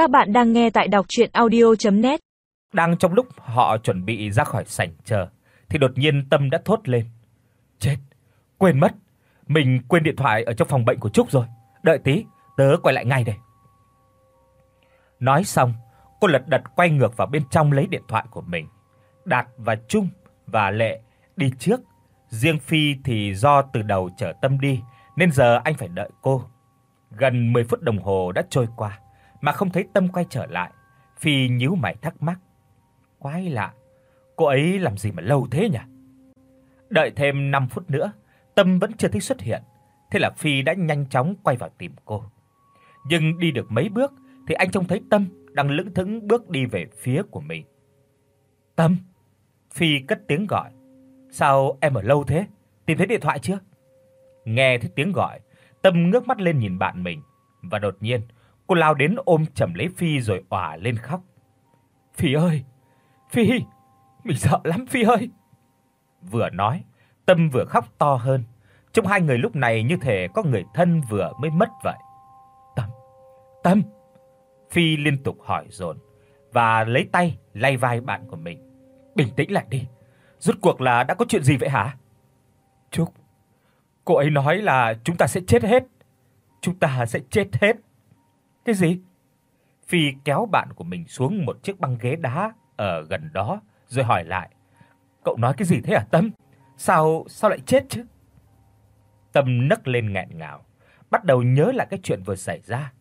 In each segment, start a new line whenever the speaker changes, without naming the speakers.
Các bạn đang nghe tại đọc audio net
Đang trong lúc họ chuẩn bị ra khỏi sảnh chờ thì đột nhiên Tâm đã thốt lên. Chết, quên mất, mình quên điện thoại ở trong phòng bệnh của Trúc rồi. Đợi tí, tớ quay lại ngay đây. Nói xong, cô lật đật quay ngược vào bên trong lấy điện thoại của mình. Đạt và Trung và Lệ đi trước, riêng Phi thì do từ đầu chở Tâm đi nên giờ anh phải đợi cô. Gần 10 phút đồng hồ đã trôi qua mà không thấy Tâm quay trở lại. Phi nhíu mày thắc mắc. Quái lạ, cô ấy làm gì mà lâu thế nhỉ? Đợi thêm 5 phút nữa, Tâm vẫn chưa thấy xuất hiện. Thế là Phi đã nhanh chóng quay vào tìm cô. Nhưng đi được mấy bước thì anh trông thấy Tâm đang lững thững bước đi về phía của mình. "Tâm?" Phi cất tiếng gọi. "Sao em ở lâu thế? Tìm thấy điện thoại chưa?" Nghe thấy tiếng gọi, Tâm ngước mắt lên nhìn bạn mình và đột nhiên, cô lao đến ôm chầm lấy Phi rồi òa lên khóc. "Phi ơi, Phi, mình sợ lắm Phi ơi." Vừa nói, Tâm vừa khóc to hơn. Trong hai người lúc này như thể có người thân vừa mới mất vậy. "Tâm, Tâm." Phi liên tục hỏi dồn và lấy tay lay vai bạn của mình. "Bình tĩnh lại đi. Rốt cuộc là đã có chuyện gì vậy hả?" "Trúc, cô ấy nói là chúng ta sẽ chết hết. Chúng ta sẽ chết hết." "Cái gì?" Phi kéo bạn của mình xuống một chiếc băng ghế đá ở gần đó rồi hỏi lại. "Cậu nói cái gì thế hả Tâm? Sao sao lại chết chứ?" Tâm nấc lên nghẹn ngào, bắt đầu nhớ lại cái chuyện vừa xảy ra.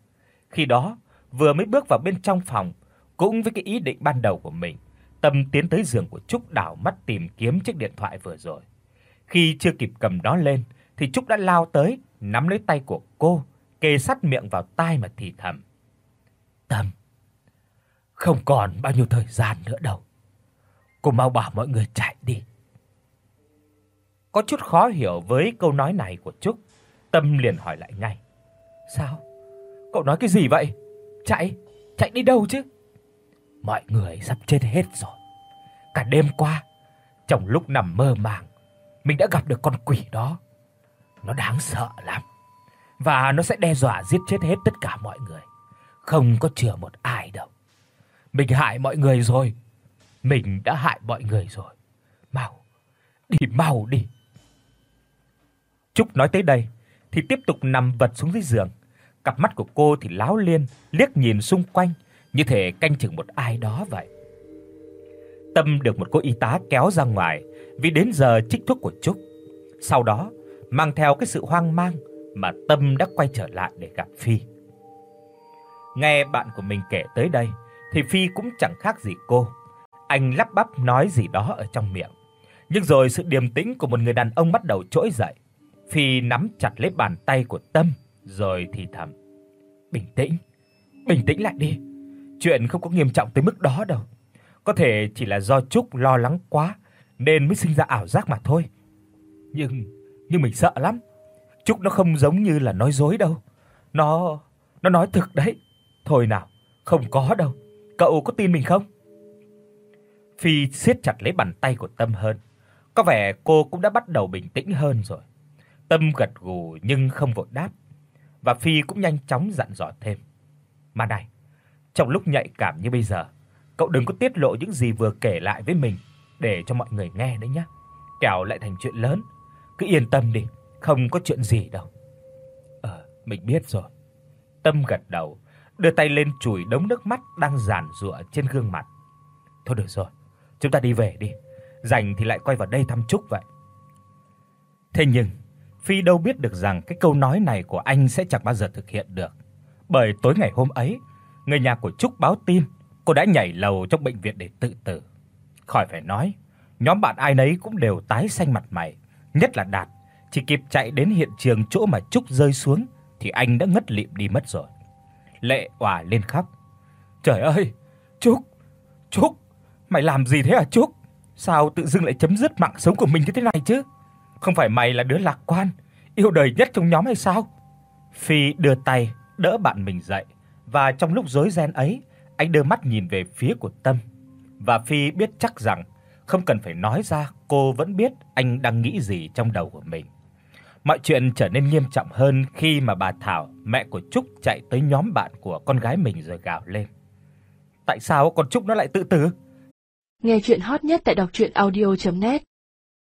Khi đó, vừa mới bước vào bên trong phòng, cũng với cái ý định ban đầu của mình, Tâm tiến tới giường của Trúc đảo mắt tìm kiếm chiếc điện thoại vừa rồi. Khi chưa kịp cầm nó lên thì Trúc đã lao tới, nắm lấy tay của cô, kề sát miệng vào tai mà thì thầm. "Tâm, không còn bao nhiêu thời gian nữa đâu. Cô mau bảo mọi người chạy đi." Có chút khó hiểu với câu nói này của Trúc, Tâm liền hỏi lại ngay. "Sao? Cậu nói cái gì vậy? Chạy? Chạy đi đâu chứ?" Mọi người sắp chết hết rồi. Cả đêm qua, trong lúc nằm mơ màng, mình đã gặp được con quỷ đó. Nó đáng sợ lắm và nó sẽ đe dọa giết chết hết tất cả mọi người. Không có chừa một ai đâu. Mình hại mọi người rồi. Mình đã hại mọi người rồi. Mau, đi mau đi. Trúc nói tới đây thì tiếp tục nằm vật xuống dưới giường. Cặp mắt của cô thì láo liên, liếc nhìn xung quanh như thể canh chừng một ai đó vậy. Tâm được một cô y tá kéo ra ngoài vì đến giờ trích thuốc của Trúc. Sau đó, mang theo cái sự hoang mang mà Tâm đã quay trở lại để gặp Phi. Nghe bạn của mình kể tới đây thì Phi cũng chẳng khác gì cô. Anh lắp bắp nói gì đó ở trong miệng. Nhưng rồi sự điềm tĩnh của một người đàn ông bắt đầu trỗi dậy. Phi nắm chặt lấy bàn tay của Tâm rồi thì thầm: "Bình tĩnh, bình tĩnh lại đi. Chuyện không có nghiêm trọng tới mức đó đâu. Có thể chỉ là do Trúc lo lắng quá nên mới sinh ra ảo giác mà thôi. Nhưng nhưng mình sợ lắm. Trúc nó không giống như là nói dối đâu. Nó nó nói thực đấy. Thôi nào, không có đâu. Cậu có tin mình không?" Phi siết chặt lấy bàn tay của Tâm hơn. Có vẻ cô cũng đã bắt đầu bình tĩnh hơn rồi. Tâm gật gù nhưng không vội đáp. Và Phi cũng nhanh chóng dặn dò thêm. "Mà này, trong lúc nhạy cảm như bây giờ, cậu đừng có tiết lộ những gì vừa kể lại với mình để cho mọi người nghe đấy nhé. Kẻo lại thành chuyện lớn. Cứ yên tâm đi, không có chuyện gì đâu." "Ờ, mình biết rồi." Tâm gật đầu, đưa tay lên chùi đống nước mắt đang giàn giụa trên gương mặt. "Thôi được rồi, chúng ta đi về đi, rảnh thì lại quay vào đây thăm Trúc vậy." Thế nhưng, Phi đâu biết được rằng cái câu nói này của anh sẽ chẳng bao giờ thực hiện được. Bởi tối ngày hôm ấy, người nhà của Trúc báo tin cô đã nhảy lầu trong bệnh viện để tự tử. Khỏi phải nói, nhóm bạn ai nấy cũng đều tái xanh mặt mày, nhất là Đạt, chỉ kịp chạy đến hiện trường chỗ mà Trúc rơi xuống thì anh đã ngất lịm đi mất rồi. Lệ òa lên khóc. "Trời ơi, Trúc, Trúc, mày làm gì thế hả Trúc? Sao tự dưng lại chấm dứt mạng sống của mình như thế này chứ? Không phải mày là đứa lạc quan, yêu đời nhất trong nhóm hay sao?" Phi đưa tay đỡ bạn mình dậy và trong lúc rối ren ấy, anh đưa mắt nhìn về phía của Tâm. Và Phi biết chắc rằng không cần phải nói ra, cô vẫn biết anh đang nghĩ gì trong đầu của mình. Mọi chuyện trở nên nghiêm trọng hơn khi mà bà Thảo, mẹ của Trúc chạy tới nhóm bạn của con gái mình rồi gào lên. Tại sao con Trúc nó lại tự tử?
Nghe truyện hot nhất tại doctruyenaudio.net